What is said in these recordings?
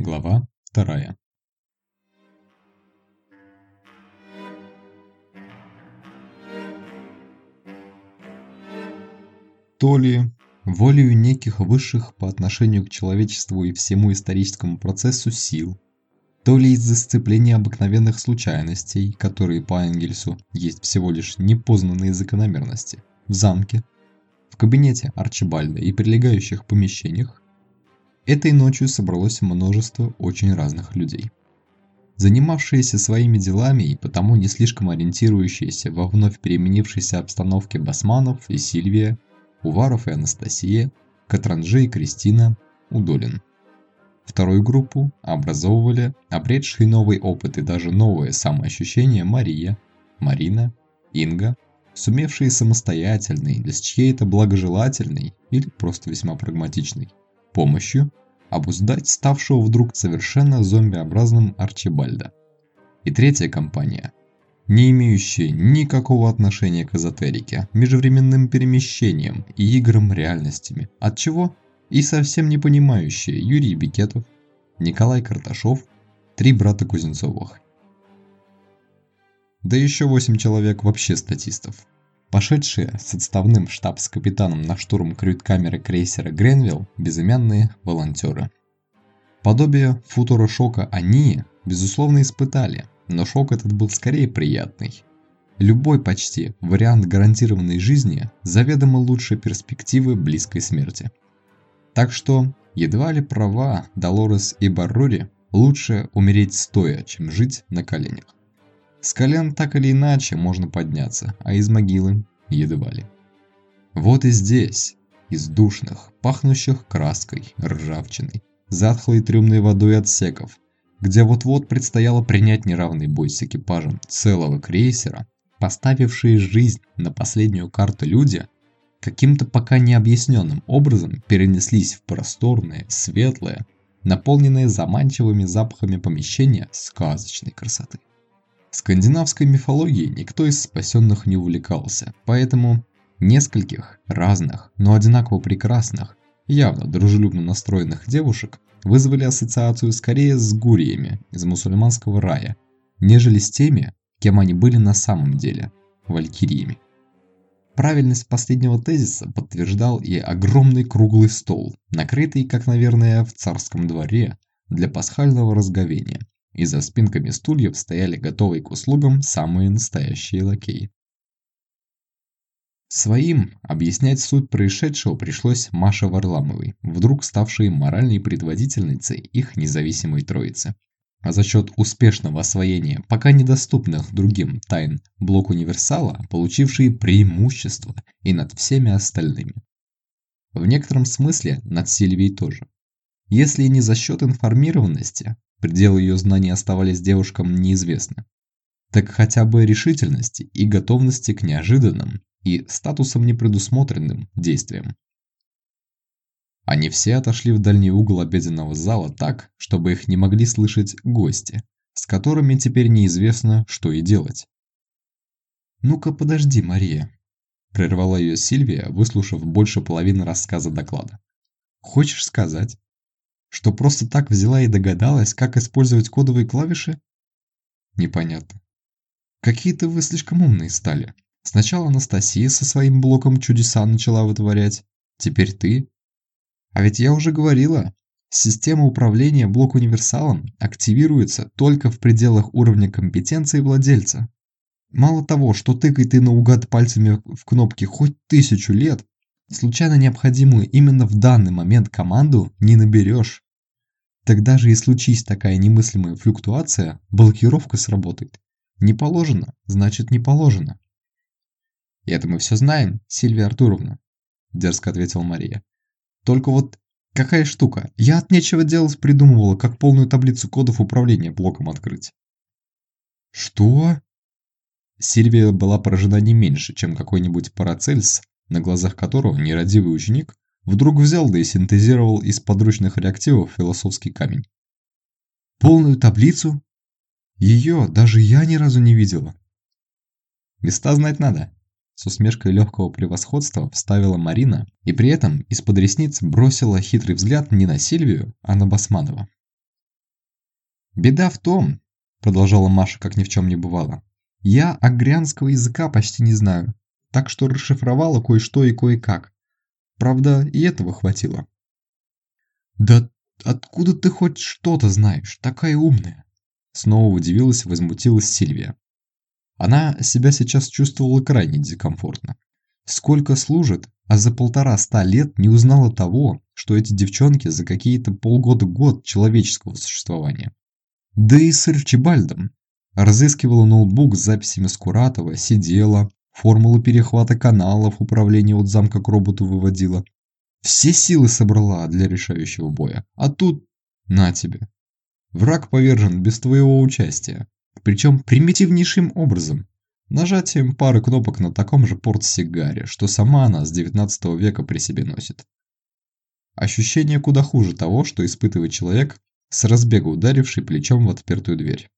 Глава вторая. То ли волею неких высших по отношению к человечеству и всему историческому процессу сил, то ли из-за сцепления обыкновенных случайностей, которые по Энгельсу есть всего лишь непознанные закономерности, в замке, в кабинете Арчибальда и прилегающих помещениях, этой ночью собралось множество очень разных людей. Занимавшиеся своими делами и потому не слишком ориентирующиеся во вновь переменившейся обстановке Басманов и Сильвия, Уваров и Анастасия, Катранжи и Кристина, Удолин. Вторую группу образовывали обретшие новый опыт и даже новое самоощущение Мария, Марина, Инга, сумевшие самостоятельной или с чьей-то благожелательной или просто весьма прагматичной помощью обуздать ставшего вдруг совершенно зомбиобразным Арчибальда. И третья компания, не имеющая никакого отношения к эзотерике, межвременным перемещениям и играм реальностями, от чего и совсем не понимающие Юрий Бикетов, Николай Карташов, три брата Кузнецовых. Да еще восемь человек вообще статистов. Пошедшие с отставным штабс-капитаном на штурм крют-камеры крейсера Гренвилл безымянные волонтеры. Подобие футурошока они, безусловно, испытали, но шок этот был скорее приятный. Любой почти вариант гарантированной жизни заведомо лучше перспективы близкой смерти. Так что, едва ли права Долорес и Баррури, лучше умереть стоя, чем жить на коленях. С колен так или иначе можно подняться, а из могилы едва ли. Вот и здесь, из душных, пахнущих краской, ржавчиной, затхлой трюмной водой отсеков, где вот-вот предстояло принять неравный бой с экипажем целого крейсера, поставившие жизнь на последнюю карту люди, каким-то пока необъясненным образом перенеслись в просторное, светлое, наполненное заманчивыми запахами помещения сказочной красоты. Скандинавской мифологией никто из спасенных не увлекался, поэтому нескольких разных, но одинаково прекрасных, явно дружелюбно настроенных девушек вызвали ассоциацию скорее с гуриями из мусульманского рая, нежели с теми, кем они были на самом деле – валькириями. Правильность последнего тезиса подтверждал и огромный круглый стол, накрытый, как, наверное, в царском дворе, для пасхального разговения, и за спинками стульев стояли готовые к услугам самые настоящие лакеи. Своим объяснять суть происшедшего пришлось Маше Варламовой, вдруг ставшей моральной предводительницей их независимой троицы. А за счет успешного освоения пока недоступных другим тайн блок универсала, получившие преимущество и над всеми остальными. В некотором смысле над Сильвией тоже. Если не за счет информированности, пределы ее знаний оставались девушкам неизвестны, так хотя бы решительности и готовности к неожиданным и статусом непредусмотренным действиям. Они все отошли в дальний угол обеденного зала так, чтобы их не могли слышать гости, с которыми теперь неизвестно, что и делать. «Ну-ка подожди, Мария», – прервала ее Сильвия, выслушав больше половины рассказа доклада. «Хочешь сказать, что просто так взяла и догадалась, как использовать кодовые клавиши?» «Непонятно. Какие-то вы слишком умные стали. Сначала Анастасия со своим блоком чудеса начала вытворять, теперь ты. А ведь я уже говорила, система управления блок-универсалом активируется только в пределах уровня компетенции владельца. Мало того, что тыкай ты наугад пальцами в кнопки хоть тысячу лет, случайно необходимую именно в данный момент команду не наберешь. Тогда же и случись такая немыслимая флюктуация, блокировка сработает. Не положено, значит не положено. И это мы все знаем, Сильвия Артуровна, дерзко ответила Мария. Только вот какая штука, я от нечего делать придумывала, как полную таблицу кодов управления блоком открыть. Что? Сильвия была поражена не меньше, чем какой-нибудь Парацельс, на глазах которого нерадивый ученик вдруг взял да и синтезировал из подручных реактивов философский камень. Полную таблицу? Ее даже я ни разу не видела. Места знать надо, с усмешкой легкого превосходства вставила Марина и при этом из-под ресниц бросила хитрый взгляд не на Сильвию, а на Басманова. «Беда в том», – продолжала Маша, как ни в чем не бывало, – «я агрянского языка почти не знаю, так что расшифровала кое-что и кое-как. Правда, и этого хватило». «Да откуда ты хоть что-то знаешь, такая умная?» Снова удивилась и возмутилась Сильвия. Она себя сейчас чувствовала крайне дискомфортно. Сколько служит, а за полтора ста лет не узнала того, что эти девчонки за какие-то полгода-год человеческого существования. Да и с Арчибальдом. Разыскивала ноутбук с записями Скуратова, сидела, формулу перехвата каналов управления от замка к роботу выводила. Все силы собрала для решающего боя. А тут на тебе. Враг повержен без твоего участия. Причем примитивнейшим образом. Нажатием пары кнопок на таком же портсигаре, что сама она с 19 века при себе носит. Ощущение куда хуже того, что испытывает человек, с разбега ударивший плечом в отпертую дверь.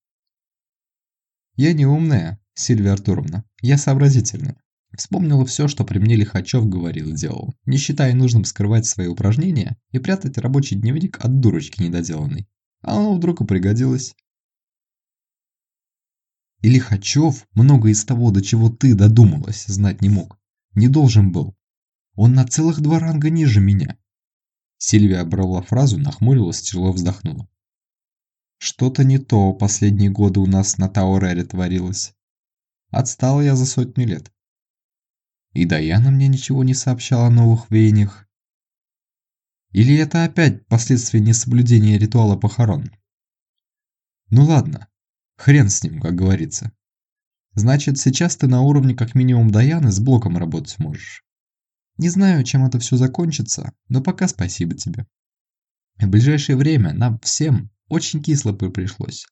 «Я не умная, Сильвия Артуровна, я сообразительная. Вспомнила все, что при мне Лихачев говорил и делал, не считая нужным скрывать свои упражнения и прятать рабочий дневник от дурочки недоделанной. А оно вдруг и пригодилось. И Лихачев много из того, до чего ты додумалась, знать не мог. Не должен был. Он на целых два ранга ниже меня. Сильвия обрала фразу, нахмурилась, тяжело вздохнула. Что-то не то последние годы у нас на Таурере творилось. Отстала я за сотню лет. И Даяна мне ничего не сообщала о новых веяниях. Или это опять последствия несоблюдения ритуала похорон? Ну ладно, хрен с ним, как говорится. Значит, сейчас ты на уровне как минимум Даяны с блоком работать можешь. Не знаю, чем это все закончится, но пока спасибо тебе. В ближайшее время нам всем очень кисло пришлось.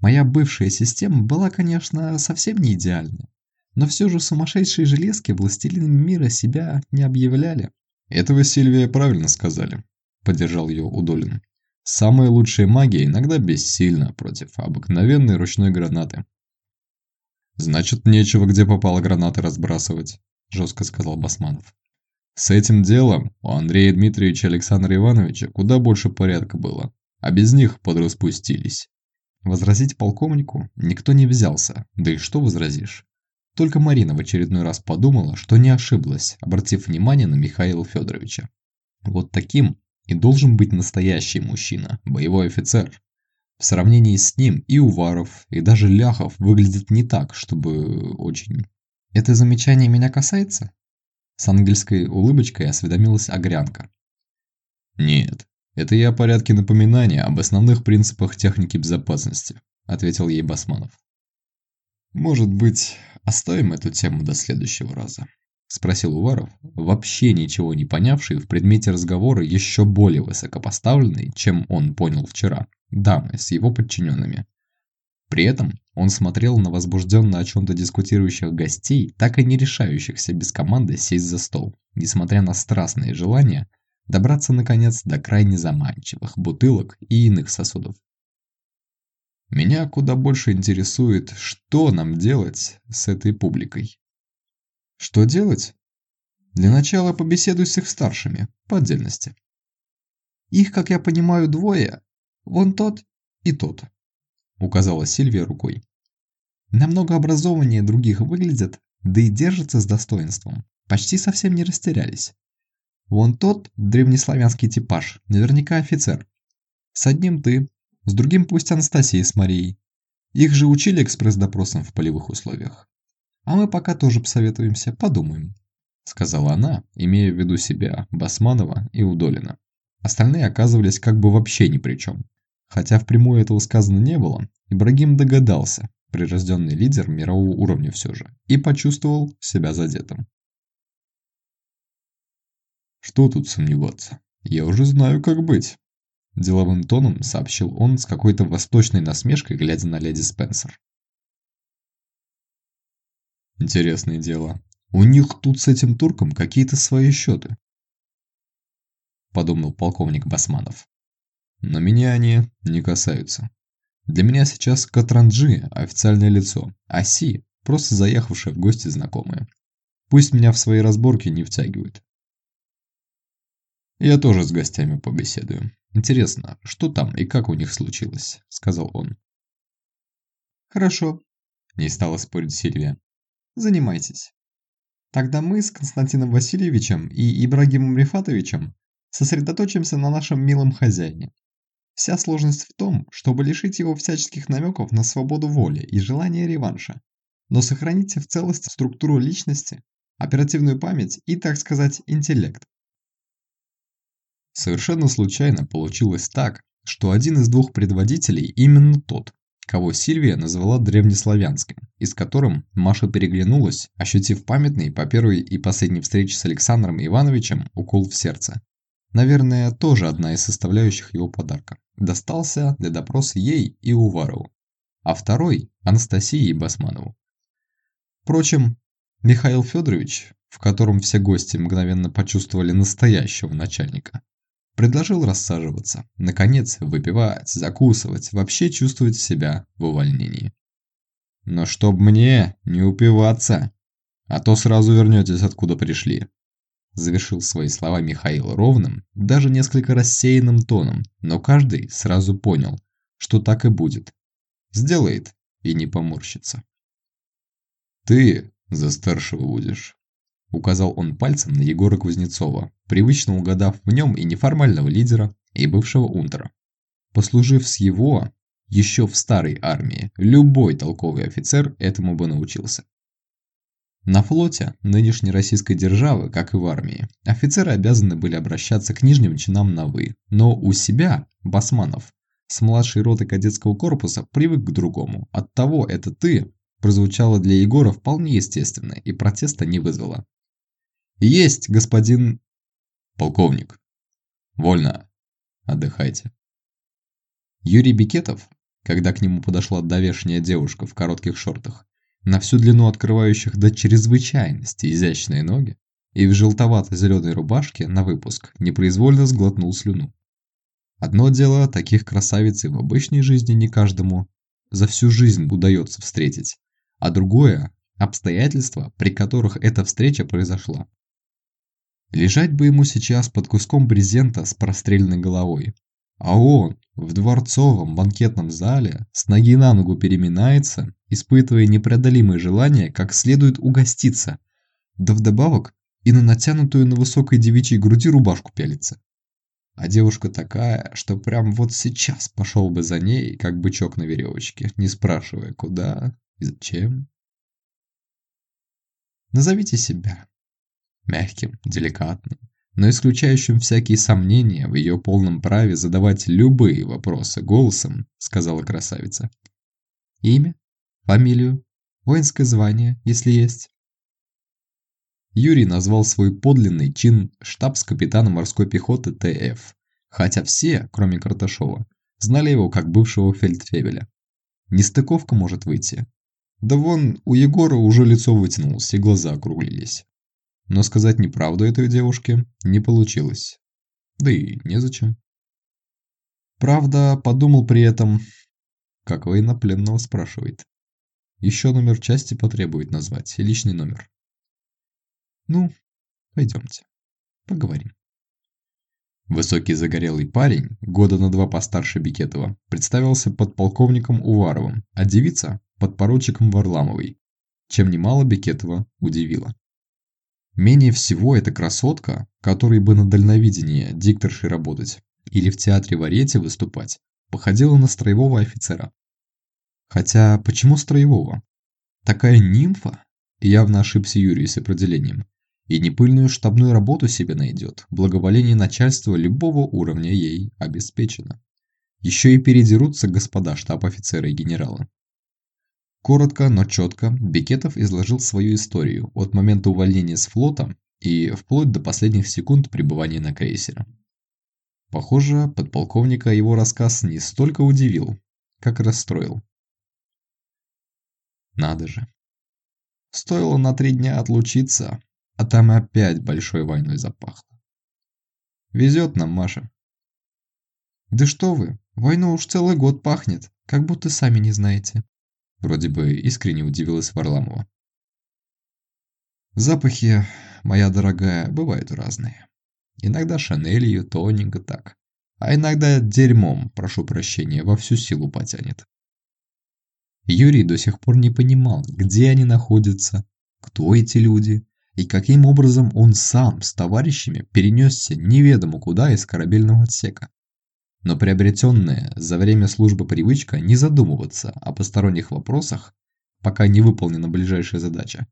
Моя бывшая система была, конечно, совсем не идеальной, но все же сумасшедшие железки властелинами мира себя не объявляли. «Это вы, Сильвия, правильно сказали», – поддержал ее Удолин. «Самая лучшая магия иногда бессильна против обыкновенной ручной гранаты». «Значит, нечего где попало гранаты разбрасывать», – жестко сказал Басманов. «С этим делом у Андрея Дмитриевича Александра Ивановича куда больше порядка было, а без них подраспустились». Возразить полковнику никто не взялся, да и что возразишь? Только Марина в очередной раз подумала, что не ошиблась, обратив внимание на Михаила Федоровича. Вот таким и должен быть настоящий мужчина, боевой офицер. В сравнении с ним и Уваров, и даже Ляхов выглядят не так, чтобы очень... «Это замечание меня касается?» С ангельской улыбочкой осведомилась Огрянка. «Нет, это я о порядке напоминания об основных принципах техники безопасности», ответил ей Басманов. «Может быть, оставим эту тему до следующего раза?» Спросил Уваров, вообще ничего не понявший в предмете разговора еще более высокопоставленный, чем он понял вчера, дамы с его подчиненными. При этом он смотрел на возбужденно о чем-то дискутирующих гостей, так и не решающихся без команды сесть за стол, несмотря на страстные желания добраться наконец до крайне заманчивых бутылок и иных сосудов. Меня куда больше интересует, что нам делать с этой публикой. Что делать? Для начала побеседуй с их старшими, по отдельности. Их, как я понимаю, двое. Вон тот и тот, указала Сильвия рукой. Намного образованнее других выглядят, да и держатся с достоинством. Почти совсем не растерялись. Вон тот древнеславянский типаж, наверняка офицер. С одним ты, с другим пусть Анастасия с Марией. Их же учили экспресс-допросом в полевых условиях. А мы пока тоже посоветуемся, подумаем. Сказала она, имея в виду себя, Басманова и Удолина. Остальные оказывались как бы вообще ни при чем. Хотя впрямую этого сказано не было, Ибрагим догадался, прирожденный лидер мирового уровня все же, и почувствовал себя задетым. Что тут сомневаться? Я уже знаю, как быть. Деловым тоном сообщил он с какой-то восточной насмешкой, глядя на леди Спенсер. Интересное дело. У них тут с этим турком какие-то свои счеты. Подумал полковник Басманов. Но меня они не касаются. Для меня сейчас Катранджи – официальное лицо, а Си – просто заехавшая в гости знакомая. Пусть меня в свои разборки не втягивают. Я тоже с гостями побеседую. Интересно, что там и как у них случилось?» – сказал он. «Хорошо», – не стала спорить Сильвия. «Занимайтесь. Тогда мы с Константином Васильевичем и Ибрагимом Рифатовичем сосредоточимся на нашем милом хозяине. Вся сложность в том, чтобы лишить его всяческих намеков на свободу воли и желание реванша, но сохраните в целости структуру личности, оперативную память и, так сказать, интеллект. Совершенно случайно получилось так, что один из двух предводителей именно тот, кого Сильвия назвала древнеславянским, и с которым Маша переглянулась, ощутив памятный по первой и последней встрече с Александром Ивановичем укол в сердце. Наверное, тоже одна из составляющих его подарка. Достался для допроса ей и Уварову, а второй – Анастасии Басманову. Впрочем, Михаил Федорович, в котором все гости мгновенно почувствовали настоящего начальника, предложил рассаживаться, наконец выпивать, закусывать, вообще чувствовать себя в увольнении. «Но чтоб мне не упиваться, а то сразу вернетесь, откуда пришли», Завершил свои слова Михаил ровным, даже несколько рассеянным тоном, но каждый сразу понял, что так и будет. Сделает и не поморщится. «Ты за старшего будешь», – указал он пальцем на Егора Кузнецова, привычно угадав в нем и неформального лидера, и бывшего унтера. Послужив с его, еще в старой армии, любой толковый офицер этому бы научился. На флоте нынешней российской державы, как и в армии, офицеры обязаны были обращаться к нижним чинам на «вы», но у себя, басманов, с младшей роты кадетского корпуса привык к другому. Оттого это «ты» прозвучало для Егора вполне естественно и протеста не вызвало. «Есть, господин...» «Полковник». «Вольно. Отдыхайте». Юрий Бикетов, когда к нему подошла давешняя девушка в коротких шортах, на всю длину открывающих до чрезвычайности изящные ноги, и в желтовато-зеленой рубашке на выпуск непроизвольно сглотнул слюну. Одно дело, таких красавиц и в обычной жизни не каждому за всю жизнь удается встретить, а другое – обстоятельства, при которых эта встреча произошла. Лежать бы ему сейчас под куском брезента с простреленной головой, а он в дворцовом банкетном зале с ноги на ногу переминается, испытывая непреодолимое желание как следует угоститься, да вдобавок и на натянутую на высокой девичьей груди рубашку пялится. А девушка такая, что прям вот сейчас пошел бы за ней, как бычок на веревочке, не спрашивая, куда и зачем. Назовите себя. Мягким, деликатным, но исключающим всякие сомнения в ее полном праве задавать любые вопросы голосом, сказала красавица. Имя, фамилию, воинское звание, если есть. Юрий назвал свой подлинный чин штабс-капитана морской пехоты ТФ, хотя все, кроме Карташова, знали его как бывшего фельдфебеля. Нестыковка может выйти. Да вон, у Егора уже лицо вытянулось и глаза округлились. Но сказать неправду этой девушке не получилось. Да и незачем. Правда, подумал при этом, как военнопленного спрашивает. Еще номер части потребует назвать личный номер. Ну, пойдемте, поговорим. Высокий загорелый парень, года на два постарше Бикетова, представился подполковником Уваровым, а девица – подпоручиком Варламовой, чем немало Бикетова удивило. Менее всего эта красотка, которой бы на дальновидении дикторшей работать или в театре Варете выступать, походила на строевого офицера. Хотя, почему строевого? Такая нимфа? Явно ошибся Юрий с определением. И непыльную штабную работу себе найдет, благоволение начальства любого уровня ей обеспечено. Еще и передерутся господа штаб-офицеры и генералы. Коротко, но четко Бекетов изложил свою историю от момента увольнения с флота и вплоть до последних секунд пребывания на крейсере. Похоже, подполковника его рассказ не столько удивил, как расстроил. Надо же. Стоило на три дня отлучиться, а там опять большой войной запахло. Везет нам, Маша. Да что вы, войну уж целый год пахнет, как будто сами не знаете. Вроде бы искренне удивилась Варламова. Запахи, моя дорогая, бывают разные. Иногда шанелью, тоненько так. а иногда дерьмом, прошу прощения, во всю силу потянет. Юрий до сих пор не понимал, где они находятся, кто эти люди и каким образом он сам с товарищами перенесся неведомо куда из корабельного отсека. Но приобретенная за время службы привычка не задумываться о посторонних вопросах, пока не выполнена ближайшая задача,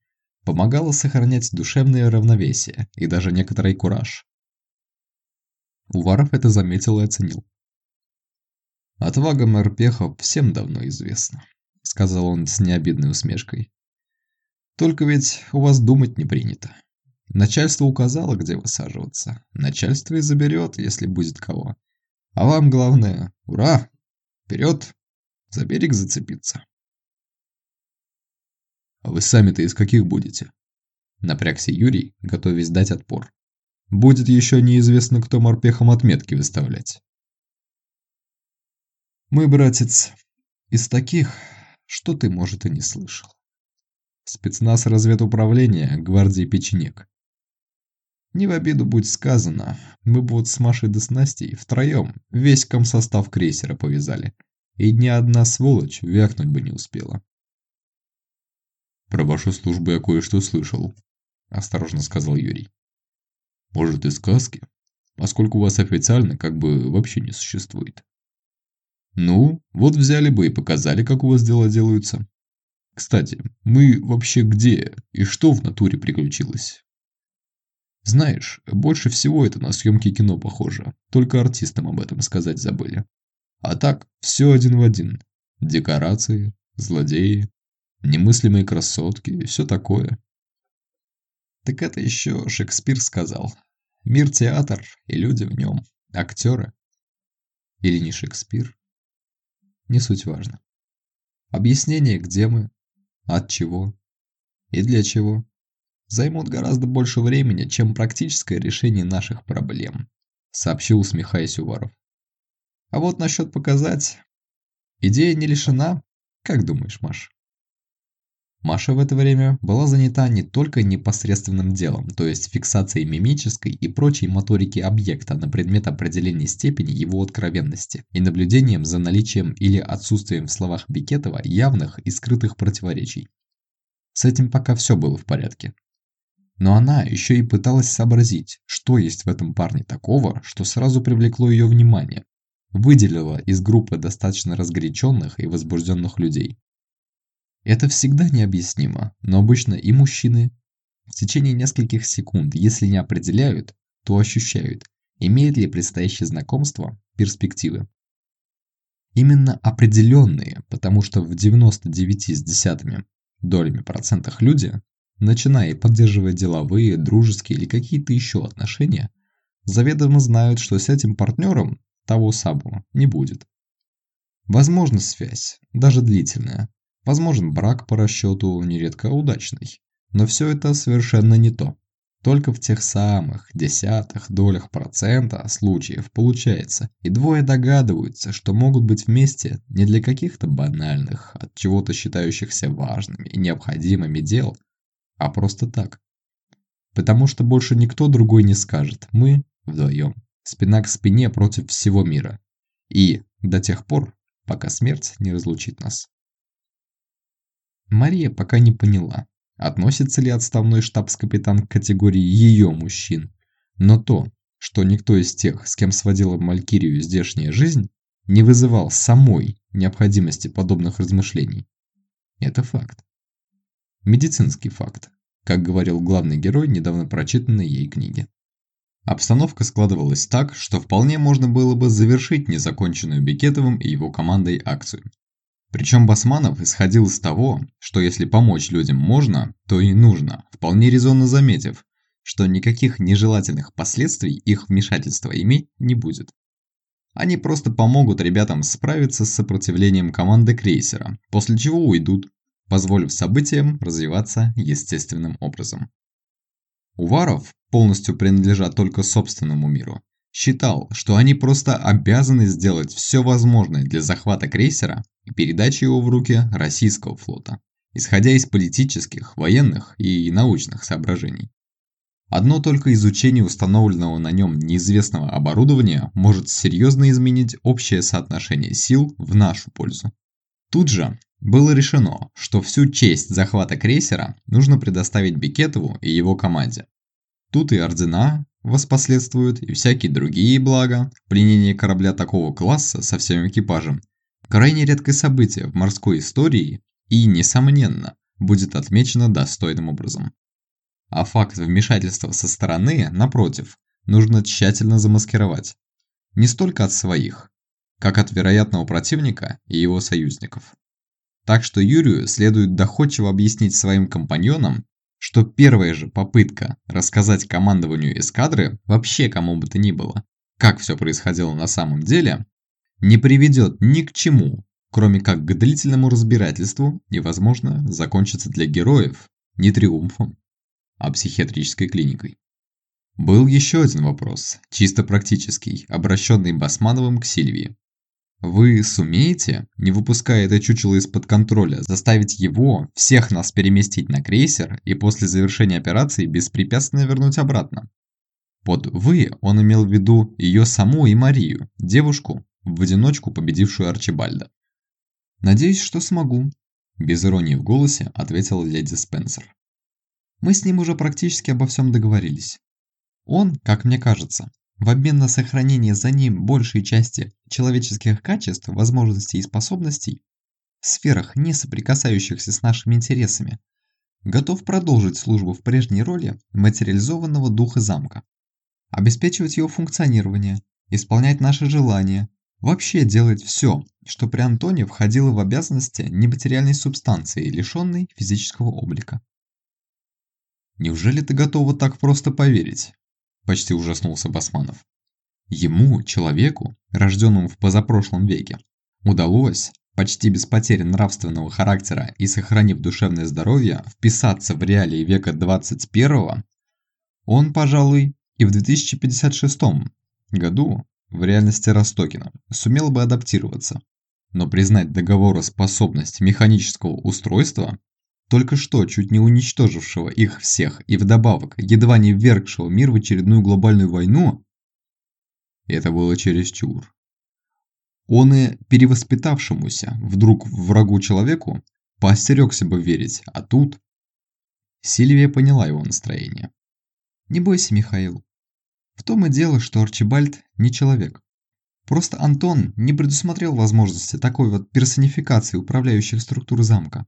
помогала сохранять душевное равновесие и даже некоторый кураж. Уваров это заметил и оценил. «Отвага морпехов всем давно известна», — сказал он с необидной усмешкой. «Только ведь у вас думать не принято. Начальство указало, где высаживаться. Начальство и заберет, если будет кого. А вам главное, ура, вперед, за берег зацепиться». «А вы сами-то из каких будете?» Напрягся Юрий, готовясь дать отпор. Будет еще неизвестно, кто морпехом отметки выставлять. Мы, братец, из таких, что ты, может, и не слышал. Спецназ разведуправления гвардии Печенек. Не в обиду будь сказано, мы бы вот с Машей да с Настей втроем весь комсостав крейсера повязали, и ни одна сволочь вякнуть бы не успела. «Про вашу службу я кое-что слышал», – осторожно сказал Юрий. Может и сказки, поскольку вас официально как бы вообще не существует. Ну, вот взяли бы и показали, как у вас дела делаются. Кстати, мы вообще где и что в натуре приключилось? Знаешь, больше всего это на съемки кино похоже, только артистам об этом сказать забыли. А так, все один в один. Декорации, злодеи, немыслимые красотки все такое. Так это еще Шекспир сказал. Мир театр, и люди в нем. Актеры. Или не Шекспир. Не суть важно. Объяснение, где мы, от чего и для чего, займут гораздо больше времени, чем практическое решение наших проблем, сообщил усмехаясь Уваров. А вот насчет показать. Идея не лишена. Как думаешь, Маш? Маша в это время была занята не только непосредственным делом, то есть фиксацией мимической и прочей моторики объекта на предмет определения степени его откровенности и наблюдением за наличием или отсутствием в словах Бекетова явных и скрытых противоречий. С этим пока все было в порядке. Но она еще и пыталась сообразить, что есть в этом парне такого, что сразу привлекло ее внимание, выделило из группы достаточно разгоряченных и возбужденных людей. Это всегда необъяснимо, но обычно и мужчины в течение нескольких секунд, если не определяют, то ощущают, имеет ли предстоящее знакомство перспективы. Именно определенные, потому что в 99 с десятыми долями процентах люди, начиная и поддерживая деловые, дружеские или какие-то еще отношения, заведомо знают, что с этим партнером того самого не будет. Возможна связь, даже длительная, Возможен брак по расчету нередко удачный. Но все это совершенно не то. Только в тех самых десятых долях процента случаев получается, и двое догадываются, что могут быть вместе не для каких-то банальных, от чего-то считающихся важными и необходимыми дел, а просто так. Потому что больше никто другой не скажет «мы вдвоем, спина к спине против всего мира». И до тех пор, пока смерть не разлучит нас. Мария пока не поняла, относится ли отставной штабс-капитан к категории ее мужчин. Но то, что никто из тех, с кем сводила Малькирию здешняя жизнь, не вызывал самой необходимости подобных размышлений. Это факт. Медицинский факт, как говорил главный герой недавно прочитанной ей книги. Обстановка складывалась так, что вполне можно было бы завершить незаконченную Бекетовым и его командой акцию. Причем Басманов исходил из того, что если помочь людям можно, то и нужно, вполне резонно заметив, что никаких нежелательных последствий их вмешательства иметь не будет. Они просто помогут ребятам справиться с сопротивлением команды крейсера, после чего уйдут, позволив событиям развиваться естественным образом. Уваров, полностью принадлежа только собственному миру, считал, что они просто обязаны сделать все возможное для захвата крейсера и передачи его в руки российского флота, исходя из политических, военных и научных соображений. Одно только изучение установленного на нем неизвестного оборудования может серьезно изменить общее соотношение сил в нашу пользу. Тут же было решено, что всю честь захвата крейсера нужно предоставить Бекетову и его команде. Тут и ордена воспоследствуют, и всякие другие блага. Пленение корабля такого класса со всем экипажем – крайне редкое событие в морской истории и, несомненно, будет отмечено достойным образом а факт вмешательства со стороны, напротив, нужно тщательно замаскировать. Не столько от своих, как от вероятного противника и его союзников. Так что Юрию следует доходчиво объяснить своим компаньонам, что первая же попытка рассказать командованию эскадры вообще кому бы то ни было, как все происходило на самом деле, не приведет ни к чему, кроме как к длительному разбирательству и, возможно, закончится для героев не триумфом, а психиатрической клиникой. Был еще один вопрос, чисто практический, обращенный Басмановым к Сильвии. Вы сумеете, не выпуская это чучело из-под контроля, заставить его, всех нас переместить на крейсер и после завершения операции беспрепятственно вернуть обратно? Под «вы» он имел в виду ее саму и Марию, девушку, в одиночку победившую Арчибальда. «Надеюсь, что смогу», – без иронии в голосе ответила леди Спенсер. Мы с ним уже практически обо всем договорились. Он, как мне кажется, в обмен на сохранение за ним большей части человеческих качеств, возможностей и способностей, в сферах, не соприкасающихся с нашими интересами, готов продолжить службу в прежней роли материализованного духа замка, обеспечивать его функционирование, исполнять наши желания, вообще делать все, что при Антоне входило в обязанности нематериальной субстанции, лишенной физического облика. Неужели ты готова так просто поверить? Почти ужаснулся Басманов. Ему, человеку, рожденному в позапрошлом веке, удалось, почти без потери нравственного характера и сохранив душевное здоровье, вписаться в реалии века 21-го, он, пожалуй, и в 2056 году в реальности Ростокина сумел бы адаптироваться. Но признать договороспособность механического устройства только что чуть не уничтожившего их всех и вдобавок едва не ввергшего мир в очередную глобальную войну, это было чересчур. Он и перевоспитавшемуся, вдруг врагу человеку, поостерегся бы верить, а тут... Сильвия поняла его настроение. «Не бойся, Михаил. В том и дело, что Арчибальд не человек. Просто Антон не предусмотрел возможности такой вот персонификации управляющих структур замка.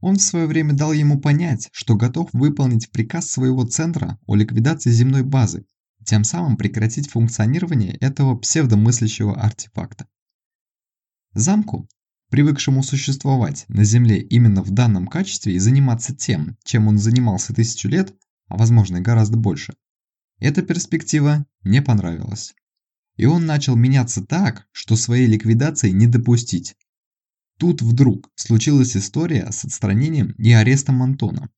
Он в свое время дал ему понять, что готов выполнить приказ своего центра о ликвидации земной базы, тем самым прекратить функционирование этого псевдомыслящего артефакта. Замку, привыкшему существовать на Земле именно в данном качестве и заниматься тем, чем он занимался тысячу лет, а возможно и гораздо больше, эта перспектива не понравилась. И он начал меняться так, что своей ликвидации не допустить, Тут вдруг случилась история с отстранением и арестом Антона.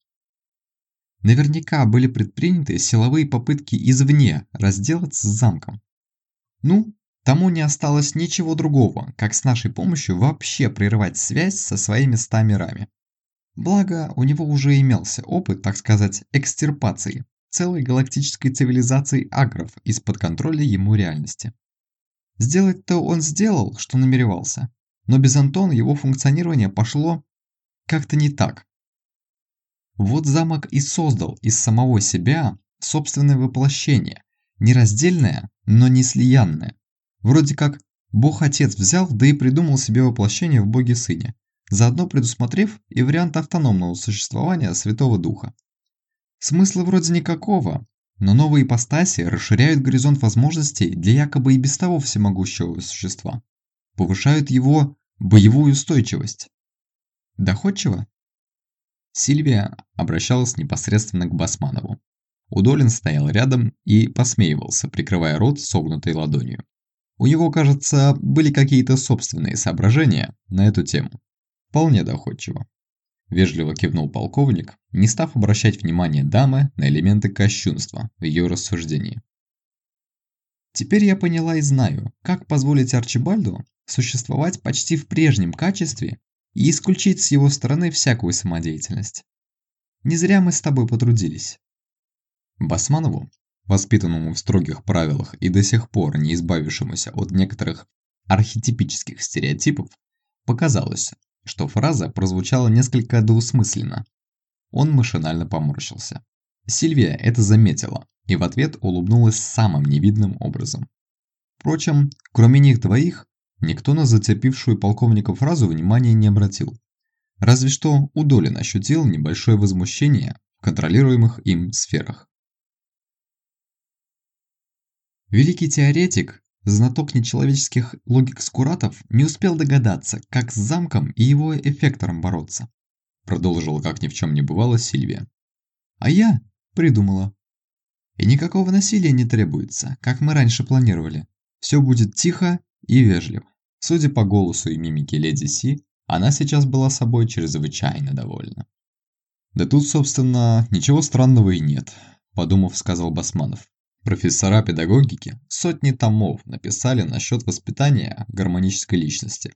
Наверняка были предприняты силовые попытки извне разделаться с замком. Ну, тому не осталось ничего другого, как с нашей помощью вообще прерывать связь со своими ста мирами. Благо, у него уже имелся опыт, так сказать, экстирпации целой галактической цивилизации агров из-под контроля ему реальности. Сделать-то он сделал, что намеревался, но без Антона его функционирование пошло как-то не так. Вот замок и создал из самого себя собственное воплощение, нераздельное, но не слиянное. Вроде как Бог-Отец взял, да и придумал себе воплощение в Боге-Сыне, заодно предусмотрев и вариант автономного существования Святого Духа. Смысла вроде никакого, но новые ипостаси расширяют горизонт возможностей для якобы и без того всемогущего существа, повышают его боевую устойчивость. Доходчиво? Сильвия обращалась непосредственно к Басманову. Удолин стоял рядом и посмеивался, прикрывая рот согнутой ладонью. У него, кажется, были какие-то собственные соображения на эту тему. Вполне доходчиво. Вежливо кивнул полковник, не став обращать внимание дамы на элементы кощунства в ее рассуждении. Теперь я поняла и знаю, как позволить Арчибальду существовать почти в прежнем качестве и исключить с его стороны всякую самодеятельность. Не зря мы с тобой потрудились. Басманову, воспитанному в строгих правилах и до сих пор не избавившемуся от некоторых архетипических стереотипов, показалось, что фраза прозвучала несколько двусмысленно. Он машинально поморщился. Сильвия это заметила и в ответ улыбнулась самым невидным образом. Впрочем, кроме них двоих, никто на зацепившую полковника фразу внимания не обратил. Разве что Удолин ощутил небольшое возмущение в контролируемых им сферах. Великий теоретик, знаток нечеловеческих логик Скуратов, не успел догадаться, как с замком и его эффектором бороться. Продолжила, как ни в чем не бывало, Сильвия. А я придумала. И никакого насилия не требуется, как мы раньше планировали. Все будет тихо и вежливо. Судя по голосу и мимике леди Си, она сейчас была собой чрезвычайно довольна. «Да тут, собственно, ничего странного и нет», – подумав, сказал Басманов. Профессора педагогики сотни томов написали насчет воспитания гармонической личности.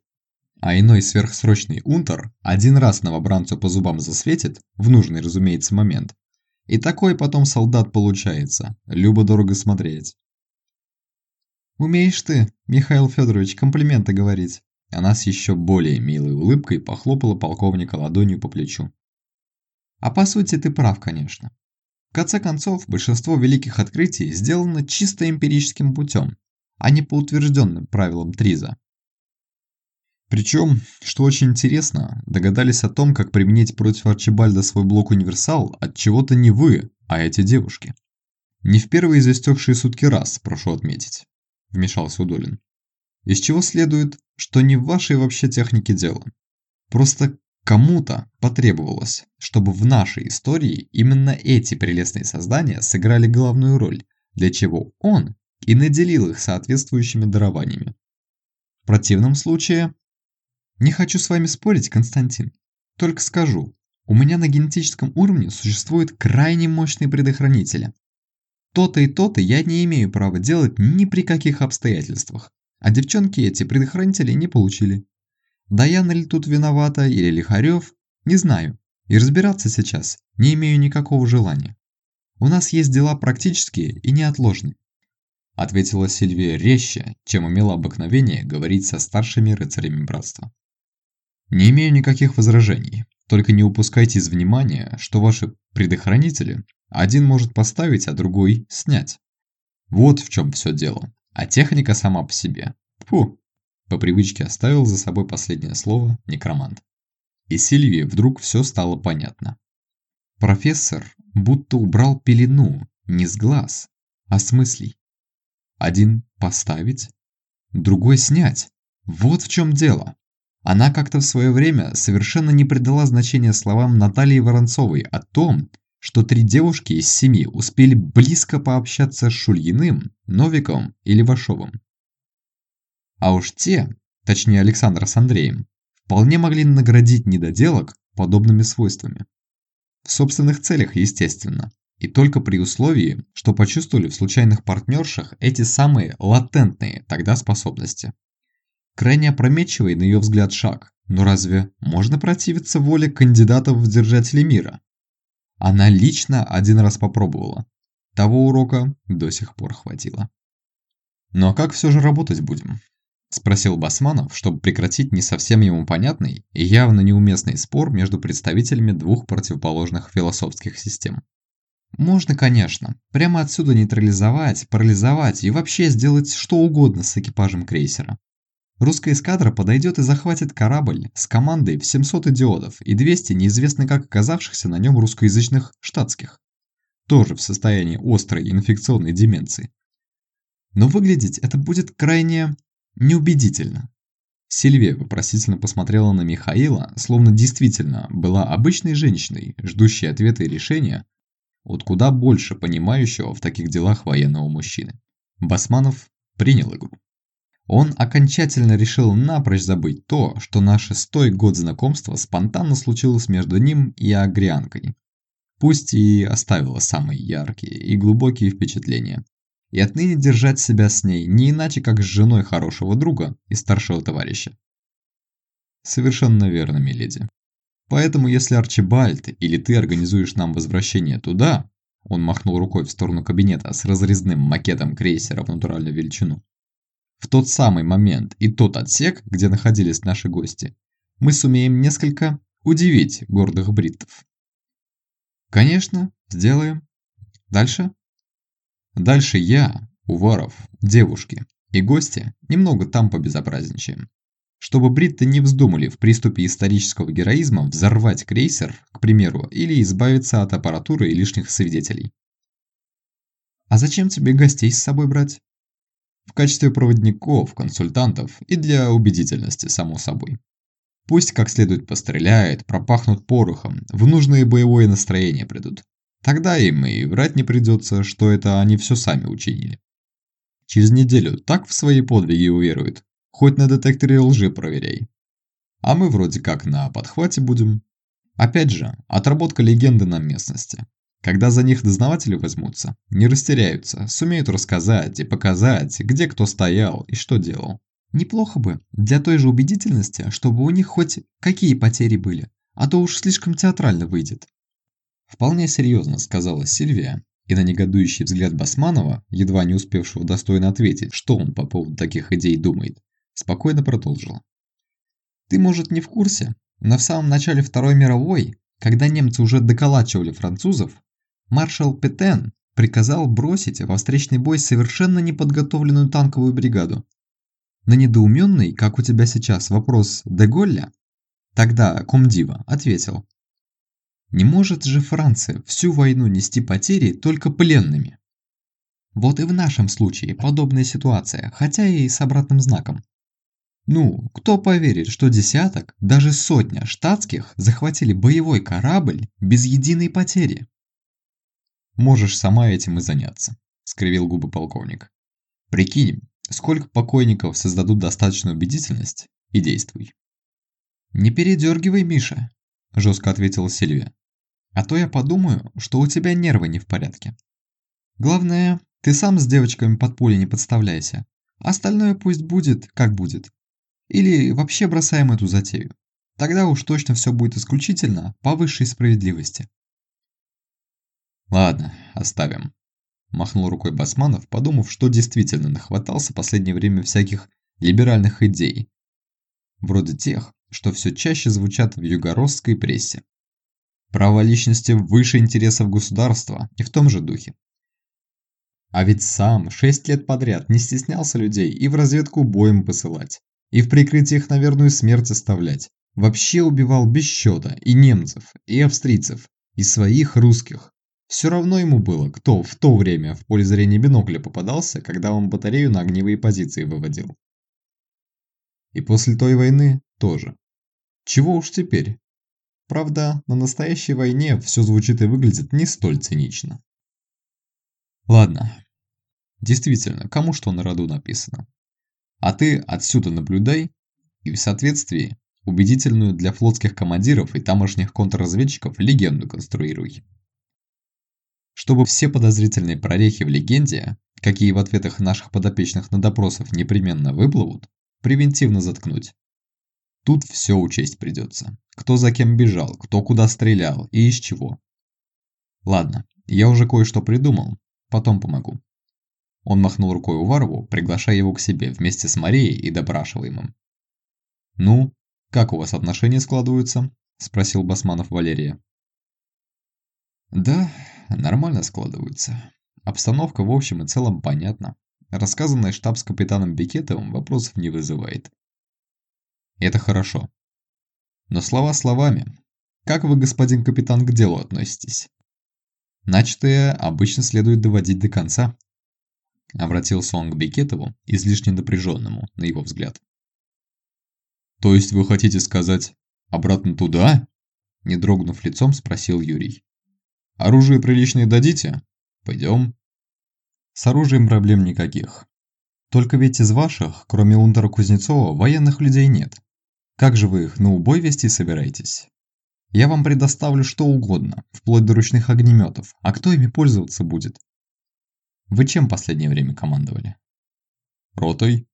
А иной сверхсрочный унтер один раз новобранцу по зубам засветит, в нужный, разумеется, момент. И такой потом солдат получается, любо-дорого смотреть. «Умеешь ты, Михаил Федорович, комплименты говорить». Она с еще более милой улыбкой похлопала полковника ладонью по плечу. «А по сути ты прав, конечно. В конце концов, большинство великих открытий сделано чисто эмпирическим путем, а не по утвержденным правилам Триза. Причем, что очень интересно, догадались о том, как применить против Арчибальда свой блок-универсал от чего-то не вы, а эти девушки. Не в первые за истекшие сутки раз, прошу отметить, вмешался Удолин. Из чего следует, что не в вашей вообще технике дело. Просто Кому-то потребовалось, чтобы в нашей истории именно эти прелестные создания сыграли главную роль, для чего он и наделил их соответствующими дарованиями. В противном случае... Не хочу с вами спорить, Константин. Только скажу, у меня на генетическом уровне существуют крайне мощные предохранители. То-то и то-то я не имею права делать ни при каких обстоятельствах, а девчонки эти предохранители не получили. Даяна ли тут виновата или Лихарев, не знаю. И разбираться сейчас не имею никакого желания. У нас есть дела практические и неотложные. Ответила Сильвия резче, чем имела обыкновение говорить со старшими рыцарями братства. Не имею никаких возражений, только не упускайте из внимания, что ваши предохранители один может поставить, а другой снять. Вот в чем все дело. А техника сама по себе. Фу, по привычке оставил за собой последнее слово некромант. И Сильвии вдруг все стало понятно. Профессор будто убрал пелену не с глаз, а с мыслей. Один поставить, другой снять. Вот в чем дело. Она как-то в свое время совершенно не придала значения словам Натальи Воронцовой о том, что три девушки из семи успели близко пообщаться с Шульиным, Новиком и Левашовым. А уж те, точнее Александра с Андреем, вполне могли наградить недоделок подобными свойствами. В собственных целях, естественно, и только при условии, что почувствовали в случайных партнершах эти самые латентные тогда способности. Крайне опрометчивый на ее взгляд шаг, но разве можно противиться воле кандидатов в держатели мира? Она лично один раз попробовала. Того урока до сих пор хватило. Ну а как все же работать будем? Спросил Басманов, чтобы прекратить не совсем ему понятный и явно неуместный спор между представителями двух противоположных философских систем. Можно, конечно, прямо отсюда нейтрализовать, парализовать и вообще сделать что угодно с экипажем крейсера. Русская эскадра подойдет и захватит корабль с командой в 700 идиотов и 200 неизвестно как оказавшихся на нем русскоязычных штатских. Тоже в состоянии острой инфекционной деменции. Но выглядеть это будет крайне неубедительно. Сильвия вопросительно посмотрела на Михаила, словно действительно была обычной женщиной, ждущей ответа и решения от куда больше понимающего в таких делах военного мужчины. Басманов принял игру. Он окончательно решил напрочь забыть то, что на шестой год знакомства спонтанно случилось между ним и Агрианкой. Пусть и оставило самые яркие и глубокие впечатления и отныне держать себя с ней не иначе, как с женой хорошего друга и старшего товарища. Совершенно верно, миледи. Поэтому если Арчибальд или ты организуешь нам возвращение туда, Он махнул рукой в сторону кабинета с разрезным макетом крейсера в натуральную величину. В тот самый момент и тот отсек, где находились наши гости, мы сумеем несколько удивить гордых бриттов. Конечно, сделаем. Дальше? Дальше я, Уваров, девушки и гости немного там побезобразничаем. Чтобы бритты не вздумали в приступе исторического героизма взорвать крейсер, к примеру, или избавиться от аппаратуры и лишних свидетелей. А зачем тебе гостей с собой брать? В качестве проводников, консультантов и для убедительности, само собой. Пусть как следует постреляют, пропахнут порохом, в нужное боевое настроение придут. Тогда им и врать не придется, что это они все сами учинили. Через неделю так в свои подвиги уверуют, хоть на детекторе лжи проверяй. А мы вроде как на подхвате будем. Опять же, отработка легенды на местности. Когда за них дознаватели возьмутся, не растеряются, сумеют рассказать и показать, где кто стоял и что делал. Неплохо бы, для той же убедительности, чтобы у них хоть какие потери были, а то уж слишком театрально выйдет. Вполне серьезно сказала Сильвия, и на негодующий взгляд Басманова, едва не успевшего достойно ответить, что он по поводу таких идей думает, спокойно продолжила. Ты, может, не в курсе, но в самом начале Второй мировой, когда немцы уже доколачивали французов, маршал Петен приказал бросить во встречный бой совершенно неподготовленную танковую бригаду. На недоуменный, как у тебя сейчас, вопрос Деголля, тогда комдива ответил. Не может же Франция всю войну нести потери только пленными. Вот и в нашем случае подобная ситуация, хотя и с обратным знаком. Ну, кто поверит, что десяток, даже сотня штатских захватили боевой корабль без единой потери? Можешь сама этим и заняться, скривил губы полковник. Прикинь, сколько покойников создадут достаточную убедительность и действуй. Не передергивай, Миша, жестко ответила Сильвия. А то я подумаю, что у тебя нервы не в порядке. Главное, ты сам с девочками под пули не подставляйся. Остальное пусть будет, как будет. Или вообще бросаем эту затею. Тогда уж точно все будет исключительно по высшей справедливости. Ладно, оставим. Махнул рукой Басманов, подумав, что действительно нахватался в последнее время всяких либеральных идей. Вроде тех, что все чаще звучат в югородской прессе. Право личности выше интересов государства и в том же духе. А ведь сам шесть лет подряд не стеснялся людей и в разведку боем посылать и в прикрытии их на верную смерть оставлять. Вообще убивал без счета и немцев, и австрийцев, и своих русских. Все равно ему было, кто в то время в поле зрения бинокля попадался, когда он батарею на огневые позиции выводил. И после той войны тоже. Чего уж теперь? Правда, на настоящей войне все звучит и выглядит не столь цинично. Ладно. Действительно, кому что на роду написано. А ты отсюда наблюдай и в соответствии убедительную для флотских командиров и тамошних контрразведчиков легенду конструируй. Чтобы все подозрительные прорехи в легенде, какие в ответах наших подопечных на допросов непременно выплывут, превентивно заткнуть. Тут все учесть придется. Кто за кем бежал, кто куда стрелял и из чего. Ладно, я уже кое-что придумал, потом помогу. Он махнул рукой Уварову, приглашая его к себе вместе с Марией и допрашиваемым. «Ну, как у вас отношения складываются?» – спросил Басманов Валерия. «Да, нормально складываются. Обстановка в общем и целом понятна. Рассказанное штабс-капитаном Бекетовым вопросов не вызывает. Это хорошо. Но слова словами. Как вы, господин капитан, к делу относитесь? Начатое обычно следует доводить до конца. Обратился он к Бекетову, излишне напряженному, на его взгляд. «То есть вы хотите сказать, обратно туда?» Не дрогнув лицом, спросил Юрий. «Оружие приличное дадите? Пойдем». «С оружием проблем никаких. Только ведь из ваших, кроме Унтера Кузнецова, военных людей нет. Как же вы их на убой вести собираетесь? Я вам предоставлю что угодно, вплоть до ручных огнеметов, а кто ими пользоваться будет? Вы чем последнее время командовали? Ротой.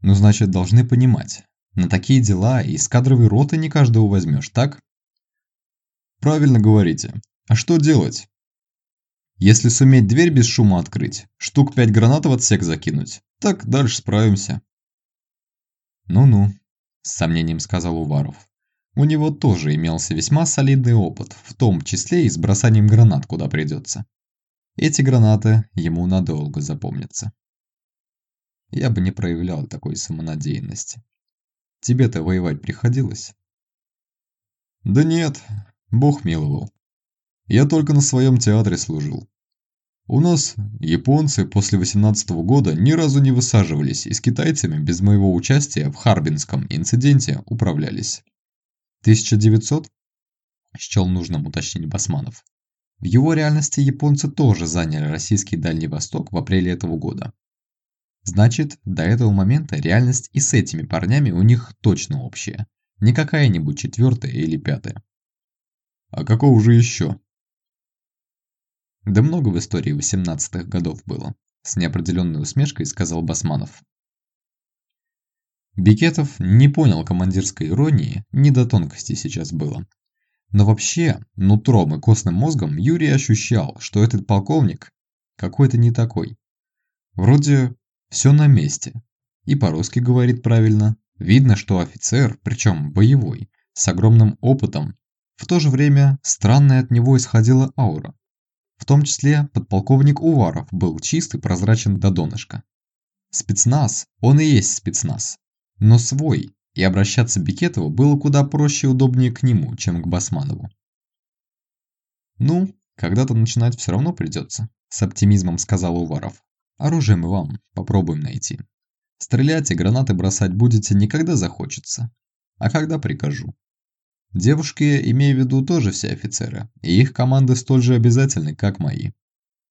Ну, значит, должны понимать. На такие дела из кадровой роты не каждого возьмешь, так? Правильно говорите. А что делать? Если суметь дверь без шума открыть, штук пять гранат в отсек закинуть, так дальше справимся. Ну-ну, с сомнением сказал Уваров. У него тоже имелся весьма солидный опыт, в том числе и с бросанием гранат куда придется. Эти гранаты ему надолго запомнятся. Я бы не проявлял такой самонадеянности. Тебе-то воевать приходилось? Да нет, бог миловал. Я только на своем театре служил. У нас японцы после 18 -го года ни разу не высаживались и с китайцами без моего участия в Харбинском инциденте управлялись. 1900? Счел нужным уточнить Басманов. В его реальности японцы тоже заняли российский Дальний Восток в апреле этого года. Значит, до этого момента реальность и с этими парнями у них точно общая. Не какая-нибудь четвертая или пятая. А какого же еще? Да много в истории 18-х годов было. С неопределенной усмешкой сказал Басманов. Бикетов не понял командирской иронии, не до тонкости сейчас было. Но вообще, нутром и костным мозгом Юрий ощущал, что этот полковник какой-то не такой. Вроде все на месте. И по-русски говорит правильно. Видно, что офицер, причем боевой, с огромным опытом. В то же время странная от него исходила аура. В том числе подполковник Уваров был чистый, прозрачен до донышка. Спецназ, он и есть спецназ но свой, и обращаться Бикетову было куда проще и удобнее к нему, чем к Басманову. «Ну, когда-то начинать все равно придется», – с оптимизмом сказал Уваров. «Оружие мы вам попробуем найти. Стрелять и гранаты бросать будете не когда захочется, а когда прикажу. Девушки, имею в виду, тоже все офицеры, и их команды столь же обязательны, как мои.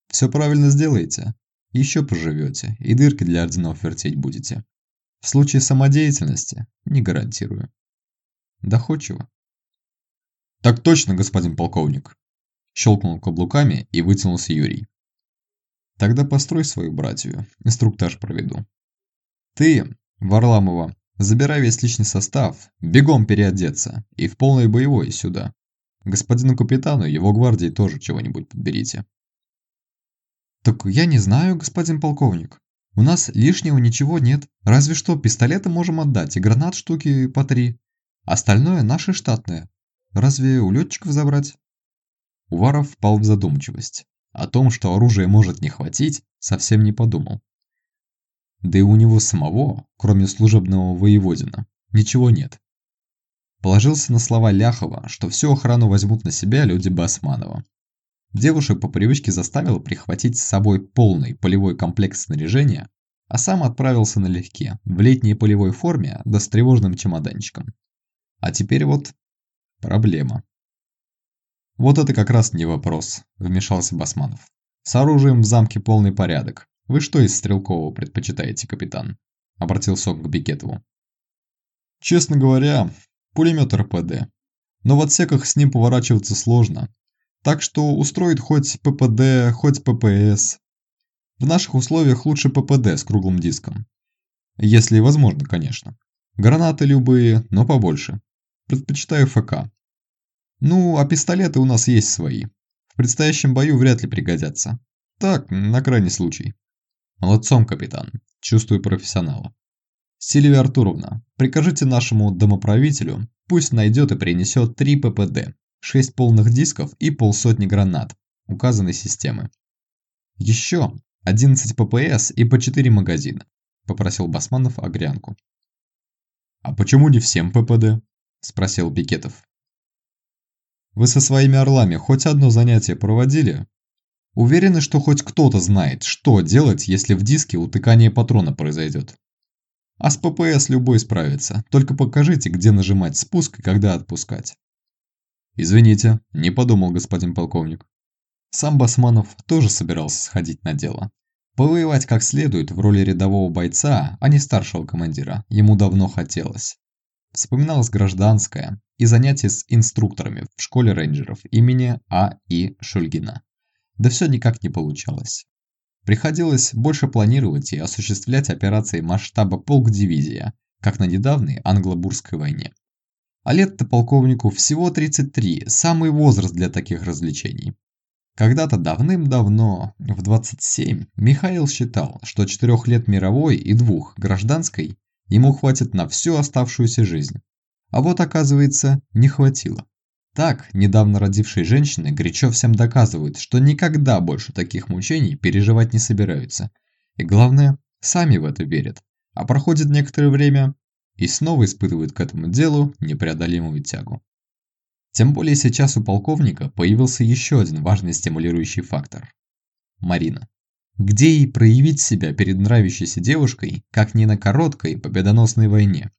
Все правильно сделаете, еще поживете, и дырки для орденов вертеть будете. В случае самодеятельности не гарантирую. Доходчиво. Так точно, господин полковник. Щелкнул каблуками и вытянулся Юрий. Тогда построй свою братью, инструктаж проведу. Ты, Варламова, забирай весь личный состав, бегом переодеться и в полной боевой сюда. Господину капитану его гвардии тоже чего-нибудь подберите. Так я не знаю, господин полковник, у нас лишнего ничего нет, разве что пистолеты можем отдать и гранат штуки по три. Остальное наше штатное. Разве у летчиков забрать? Уваров впал в задумчивость. О том, что оружия может не хватить, совсем не подумал. Да и у него самого, кроме служебного воеводина, ничего нет. Положился на слова Ляхова, что всю охрану возьмут на себя люди Басманова. Девушек по привычке заставил прихватить с собой полный полевой комплект снаряжения, а сам отправился налегке, в летней полевой форме, да с тревожным чемоданчиком. А теперь вот проблема. «Вот это как раз не вопрос», – вмешался Басманов. «С оружием в замке полный порядок. Вы что из стрелкового предпочитаете, капитан?» – обратился он к Бекетову. «Честно говоря, пулемет РПД. Но в отсеках с ним поворачиваться сложно, так что устроит хоть ППД, хоть ППС. В наших условиях лучше ППД с круглым диском. Если возможно, конечно. Гранаты любые, но побольше. Предпочитаю ФК. Ну, а пистолеты у нас есть свои. В предстоящем бою вряд ли пригодятся. Так, на крайний случай. Молодцом, капитан. Чувствую профессионала. Сильвия Артуровна, прикажите нашему домоправителю, пусть найдет и принесет три ППД. 6 полных дисков и полсотни гранат указанной системы. Еще 11 ППС и по 4 магазина, попросил Басманов Огрянку. А почему не всем ППД? спросил Бикетов. Вы со своими орлами хоть одно занятие проводили? Уверены, что хоть кто-то знает, что делать, если в диске утыкание патрона произойдет? А с ППС любой справится, только покажите, где нажимать спуск и когда отпускать. «Извините, не подумал, господин полковник». Сам Басманов тоже собирался сходить на дело. Повоевать как следует в роли рядового бойца, а не старшего командира, ему давно хотелось. Вспоминалось гражданское и занятия с инструкторами в школе рейнджеров имени А. И. Шульгина. Да все никак не получалось. Приходилось больше планировать и осуществлять операции масштаба полк-дивизия, как на недавней англо-бурской войне. А лет-то полковнику всего 33, самый возраст для таких развлечений. Когда-то давным-давно, в 27, Михаил считал, что 4 лет мировой и двух гражданской ему хватит на всю оставшуюся жизнь. А вот оказывается, не хватило. Так, недавно родившие женщины горячо всем доказывают, что никогда больше таких мучений переживать не собираются. И главное, сами в это верят. А проходит некоторое время и снова испытывают к этому делу непреодолимую тягу. Тем более сейчас у полковника появился еще один важный стимулирующий фактор. Марина. Где ей проявить себя перед нравящейся девушкой, как не на короткой победоносной войне?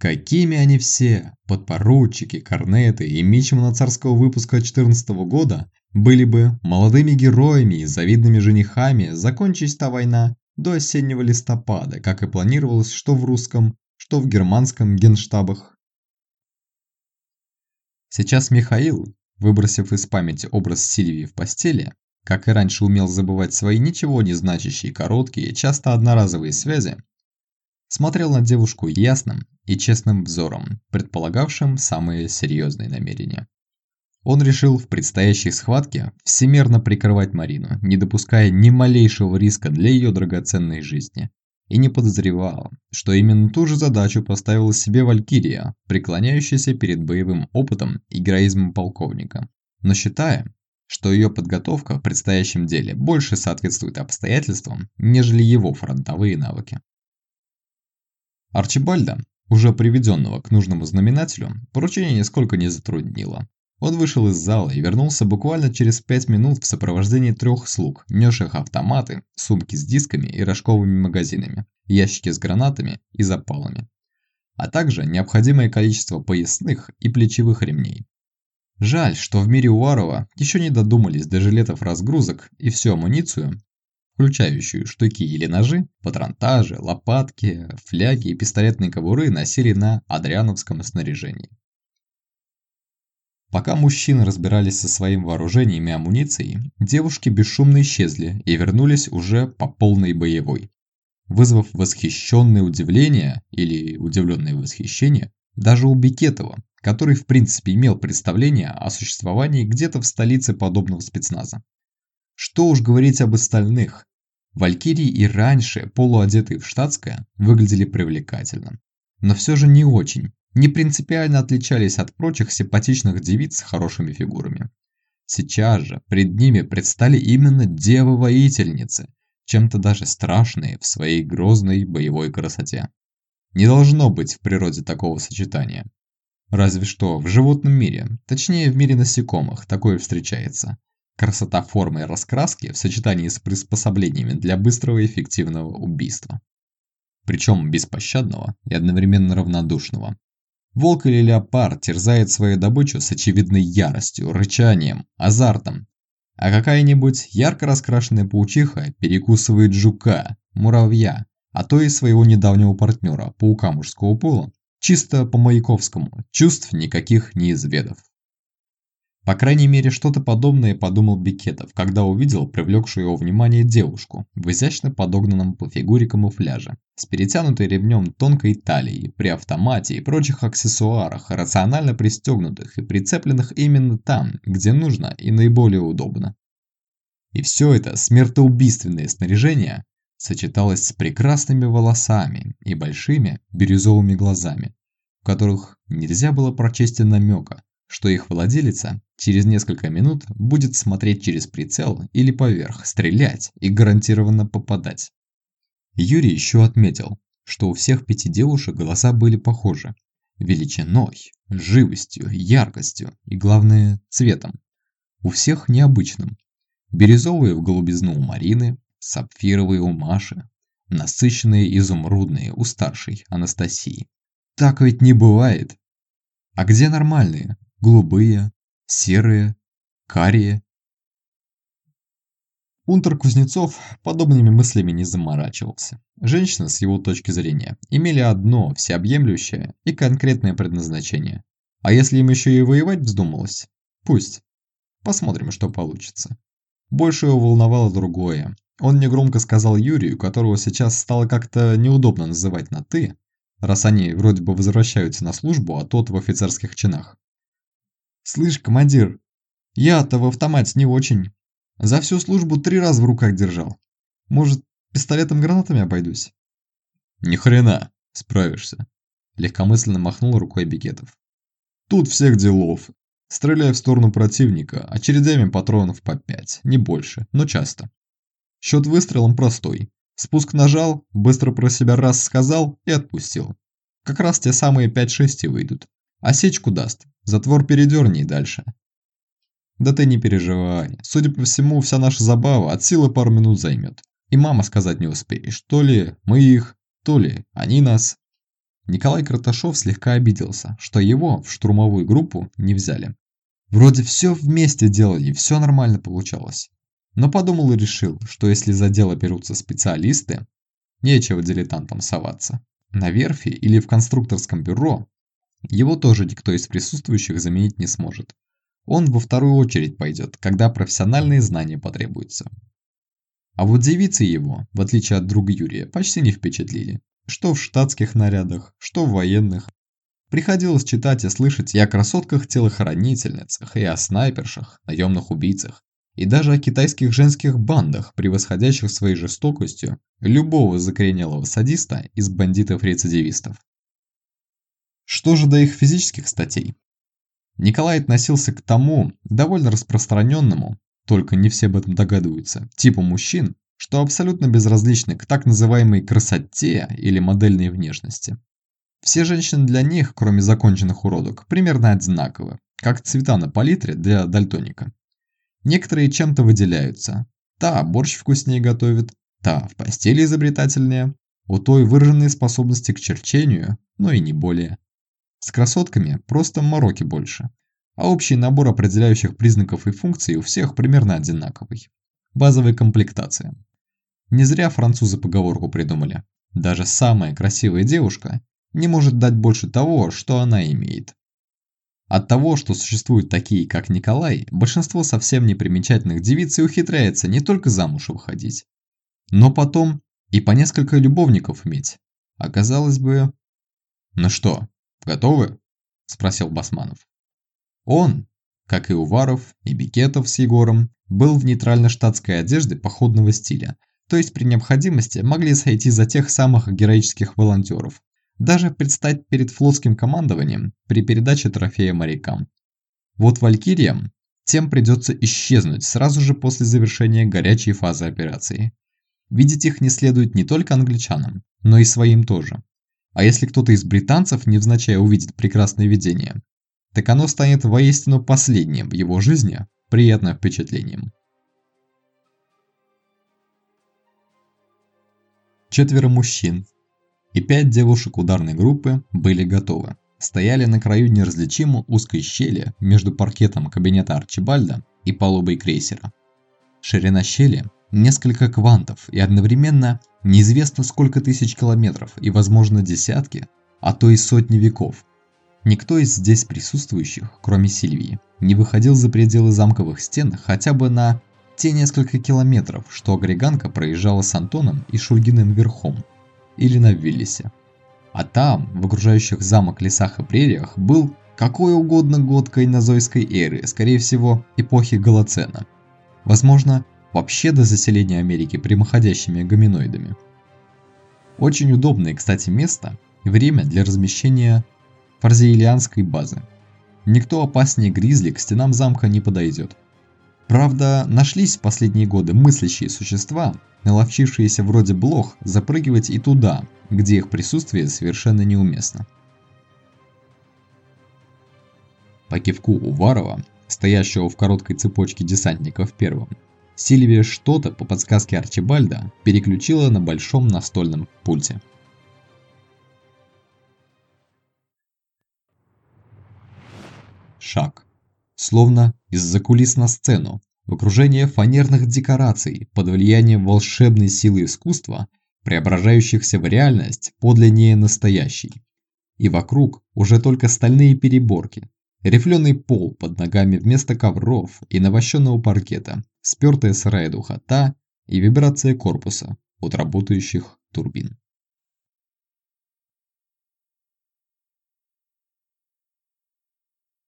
Какими они все, подпоручики, корнеты и мичмана царского выпуска 14 -го года, были бы молодыми героями и завидными женихами, закончись та война до осеннего листопада, как и планировалось что в русском, что в германском генштабах. Сейчас Михаил, выбросив из памяти образ Сильвии в постели, как и раньше умел забывать свои ничего не значащие короткие, часто одноразовые связи, смотрел на девушку ясным и честным взором, предполагавшим самые серьезные намерения. Он решил в предстоящей схватке всемерно прикрывать Марину, не допуская ни малейшего риска для ее драгоценной жизни и не подозревала, что именно ту же задачу поставила себе Валькирия, преклоняющаяся перед боевым опытом и героизмом полковника, но считая, что ее подготовка в предстоящем деле больше соответствует обстоятельствам, нежели его фронтовые навыки. Арчибальда, уже приведенного к нужному знаменателю, поручение нисколько не затруднило. Он вышел из зала и вернулся буквально через пять минут в сопровождении трех слуг, несших автоматы, сумки с дисками и рожковыми магазинами, ящики с гранатами и запалами, а также необходимое количество поясных и плечевых ремней. Жаль, что в мире Уарова еще не додумались до жилетов разгрузок и всю амуницию, включающую штыки или ножи, патронтажи, лопатки, фляги и пистолетные кобуры носили на адриановском снаряжении. Пока мужчины разбирались со своим вооружением и амуницией, девушки бесшумно исчезли и вернулись уже по полной боевой. Вызвав восхищенное удивление или удивленное восхищение даже у Бекетова, который в принципе имел представление о существовании где-то в столице подобного спецназа. Что уж говорить об остальных. Валькирии и раньше, полуодетые в штатское, выглядели привлекательно. Но все же не очень, не принципиально отличались от прочих симпатичных девиц с хорошими фигурами. Сейчас же пред ними предстали именно девы-воительницы, чем-то даже страшные в своей грозной боевой красоте. Не должно быть в природе такого сочетания. Разве что в животном мире, точнее в мире насекомых, такое встречается. Красота формы и раскраски в сочетании с приспособлениями для быстрого и эффективного убийства. Причем беспощадного и одновременно равнодушного, Волк или леопард терзает свою добычу с очевидной яростью, рычанием, азартом. А какая-нибудь ярко раскрашенная паучиха перекусывает жука, муравья, а то и своего недавнего партнера, паука мужского пола, чисто по-маяковскому, чувств никаких не изведав. По крайней мере, что-то подобное подумал Бекетов, когда увидел привлекшую его внимание девушку в изящно подогнанном по фигуре камуфляже, с перетянутой ремнем тонкой талией, при автомате и прочих аксессуарах, рационально пристегнутых и прицепленных именно там, где нужно и наиболее удобно. И все это смертоубийственное снаряжение сочеталось с прекрасными волосами и большими бирюзовыми глазами, в которых нельзя было прочесть намека, что их владелица через несколько минут будет смотреть через прицел или поверх, стрелять и гарантированно попадать. Юрий еще отметил, что у всех пяти девушек глаза были похожи. Величиной, живостью, яркостью и, главное, цветом. У всех необычным. Бирюзовые в голубизну у Марины, сапфировые у Маши, насыщенные изумрудные у старшей Анастасии. Так ведь не бывает. А где нормальные? Голубые, серые, карие. Унтер Кузнецов подобными мыслями не заморачивался. Женщины, с его точки зрения, имели одно всеобъемлющее и конкретное предназначение. А если им еще и воевать вздумалось? Пусть. Посмотрим, что получится. Больше его волновало другое. Он негромко сказал Юрию, которого сейчас стало как-то неудобно называть на «ты», раз они вроде бы возвращаются на службу, а тот в офицерских чинах. «Слышь, командир, Я-то в автомате не очень. За всю службу три раза в руках держал. Может, пистолетом-гранатами обойдусь?» «Ни хрена, справишься», – легкомысленно махнул рукой Бекетов. «Тут всех делов. Стреляй в сторону противника, очередями патронов по пять, не больше, но часто. Счет выстрелом простой. Спуск нажал, быстро про себя раз сказал и отпустил. Как раз те самые 5-6 и выйдут. Осечку даст, затвор передерни и дальше. Да ты не переживай. Судя по всему, вся наша забава от силы пару минут займет. И мама сказать не успеешь. То ли мы их, то ли они нас. Николай Карташов слегка обиделся, что его в штурмовую группу не взяли. Вроде все вместе делали, все нормально получалось. Но подумал и решил, что если за дело берутся специалисты, нечего дилетантам соваться. На верфи или в конструкторском бюро его тоже никто из присутствующих заменить не сможет. Он во вторую очередь пойдет, когда профессиональные знания потребуются. А вот девицы его, в отличие от друга Юрия, почти не впечатлили. Что в штатских нарядах, что в военных. Приходилось читать и слышать и о красотках-телохранительницах, и о снайпершах, наемных убийцах, и даже о китайских женских бандах, превосходящих своей жестокостью любого закоренелого садиста из бандитов-рецидивистов. Что же до их физических статей? Николай относился к тому, довольно распространенному, только не все об этом догадываются, типу мужчин, что абсолютно безразличны к так называемой красоте или модельной внешности. Все женщины для них, кроме законченных уродок, примерно одинаковы, как цвета на палитре для дальтоника. Некоторые чем-то выделяются. Та борщ вкуснее готовит, та в постели изобретательнее, у той выраженные способности к черчению, но и не более. С красотками просто мороки больше, а общий набор определяющих признаков и функций у всех примерно одинаковый. Базовая комплектация. Не зря французы поговорку придумали. Даже самая красивая девушка не может дать больше того, что она имеет. От того, что существуют такие, как Николай, большинство совсем непримечательных девиц и ухитряется не только замуж выходить, но потом и по несколько любовников иметь. Оказалось бы... «Ну что, готовы?» – спросил Басманов. Он, как и Уваров и Бикетов с Егором, был в нейтрально-штатской одежде походного стиля, то есть при необходимости могли сойти за тех самых героических волонтеров, даже предстать перед флотским командованием при передаче трофея морякам. Вот валькириям тем придется исчезнуть сразу же после завершения горячей фазы операции. Видеть их не следует не только англичанам, но и своим тоже. А если кто-то из британцев невзначай увидит прекрасное видение, так оно станет воистину последним в его жизни приятным впечатлением. Четверо мужчин и пять девушек ударной группы были готовы. Стояли на краю неразличимо узкой щели между паркетом кабинета Арчибальда и палубой крейсера. Ширина щели – несколько квантов и одновременно неизвестно сколько тысяч километров и возможно десятки, а то и сотни веков. Никто из здесь присутствующих, кроме Сильвии, не выходил за пределы замковых стен хотя бы на те несколько километров, что агреганка проезжала с Антоном и Шульгиным верхом – или на Виллисе. А там, в окружающих замок лесах и прериях, был какой угодно год кайнозойской эры, скорее всего, эпохи Голоцена. Возможно, вообще до заселения Америки прямоходящими гоминоидами. Очень удобное, кстати, место и время для размещения фарзеилианской базы. Никто опаснее гризли к стенам замка не подойдет. Правда, нашлись в последние годы мыслящие существа, наловчившиеся вроде блох запрыгивать и туда, где их присутствие совершенно неуместно. По кивку Уварова, стоящего в короткой цепочке десантников первым, Сильвия что-то по подсказке Арчибальда переключила на большом настольном пульте. Шаг. Словно из-за кулис на сцену, в окружении фанерных декораций под влиянием волшебной силы искусства, преображающихся в реальность подлиннее настоящей. И вокруг уже только стальные переборки, рифленый пол под ногами вместо ковров и навощенного паркета, спертая сырая духота и вибрация корпуса от работающих турбин.